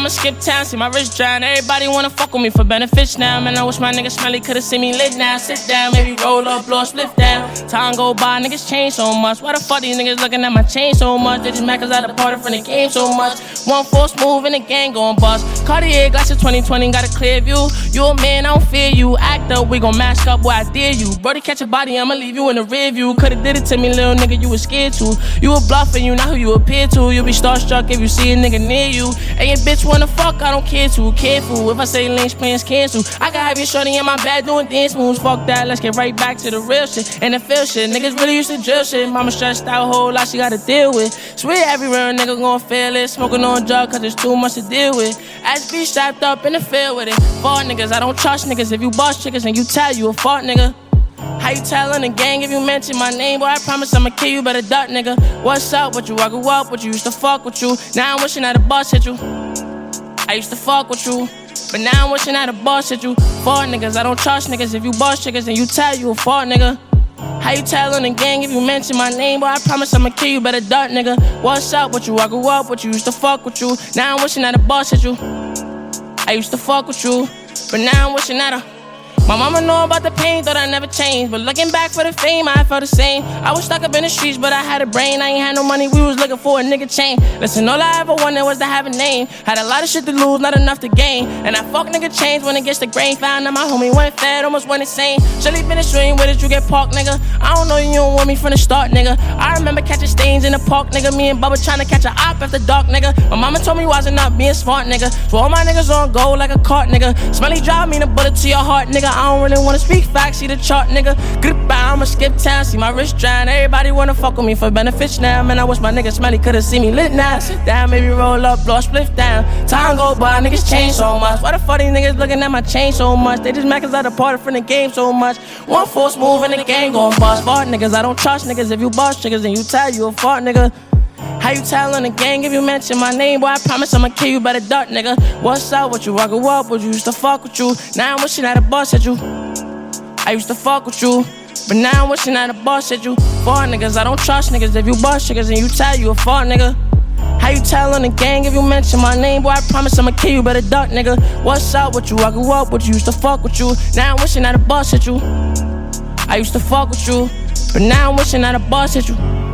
I'ma skip town, see my wrist drown. Everybody wanna fuck with me for benefits now. Man, I wish my nigga Smelly could've seen me lit now. Sit down, maybe roll up, blow split down. Time go by, niggas change so much. Why the fuck these niggas looking at my chain so much? They just mad cause I departed from the game so much. One force move and the gang going bust. Cartier glasses 2020, got a clear view. You a man, I don't fear you. Act up, we gon' mash up where I dare you. Brody catch a body, I'ma leave you in the rear view. Could've did it to me, little nigga, you was scared to. You a bluffing, you not who you appear to. You'll be starstruck if you see a nigga near you. And your bitch wanna fuck, I don't care too. Careful, if I say Lynch plans cancel. I have your shorty in my bed doing dance moves. Fuck that, let's get right back to the real shit. And the feel shit, niggas really used to drill shit. Mama stressed out whole lot she gotta deal with. Swear every real nigga gon' feel it. Smoking on drugs cause it's too much to deal with. Be strapped up in the field with it. Fuck niggas, I don't trust niggas. If you boss chickens and you tell you a fuck nigga. How you tellin' the gang if you mention my name? Boy, I promise I'ma kill you, better duck, nigga. What's up with you? I grew up with you, used to fuck with you. Now I'm wishing that a boss hit you. I used to fuck with you. But now I'm wishing that a boss hit you. Fuck niggas, I don't trust niggas. If you boss chickens and you tell you a fuck nigga. How you tellin' the gang if you mention my name? Boy, I promise I'ma kill you, better duck, nigga. What's up with you? I grew up with you, used to fuck with you. Now I'm wishing that a boss hit you. I used to fuck with you, but now I'm wishing that a. My mama know about the pain, thought I never changed. But looking back for the fame, I felt the same. I was stuck up in the streets, but I had a brain. I ain't had no money, we was looking for a nigga chain. Listen, all I ever wanted was to have a name. Had a lot of shit to lose, not enough to gain. And I fuck nigga change when it gets the grain. Found out my homie went fed, almost went insane. Shelly been a stream, where did you get parked, nigga? I don't know you don't want me from the start, nigga. I remember catching stains in the park, nigga. Me and Bubba trying to catch a op after dark, nigga. My mama told me wasn't not being smart, nigga. So all my niggas on go like a cart, nigga. Smelly drive me the bullet to your heart, nigga. I don't really wanna speak facts, see the chart, nigga. Goodbye, I'ma skip town, see my wrist drown. Everybody wanna fuck with me for benefits now. Man, I wish my nigga Smelly could've seen me lit now. Sit down, maybe roll up, blow a split down. Time go by, niggas change so much. Why the fuck these niggas looking at my chain so much? They just mad cause I departed from the game so much. One force move and the gang gon' bust. Fart niggas, I don't trust niggas. If you boss niggas, then you tell you a fart nigga. How you tellin' the gang if you mention my name? Boy, I promise I'ma kill you, by the dark, nigga. What's up with you? I grew up with you, used to fuck with you. Now I'm wishing that a boss at you. I used to fuck with you, but now I'm wishing that a boss at you. Fuck niggas, I don't trust niggas. If you boss niggas and you tell you a fuck nigga. How you tellin' the gang if you mention my name? Boy, I promise I'ma kill you, better duck, nigga. What's up with you? I grew up with you, used to fuck with you. Now I'm wishing that a boss at you. I used to fuck with you, but now I'm wishing that a boss at you.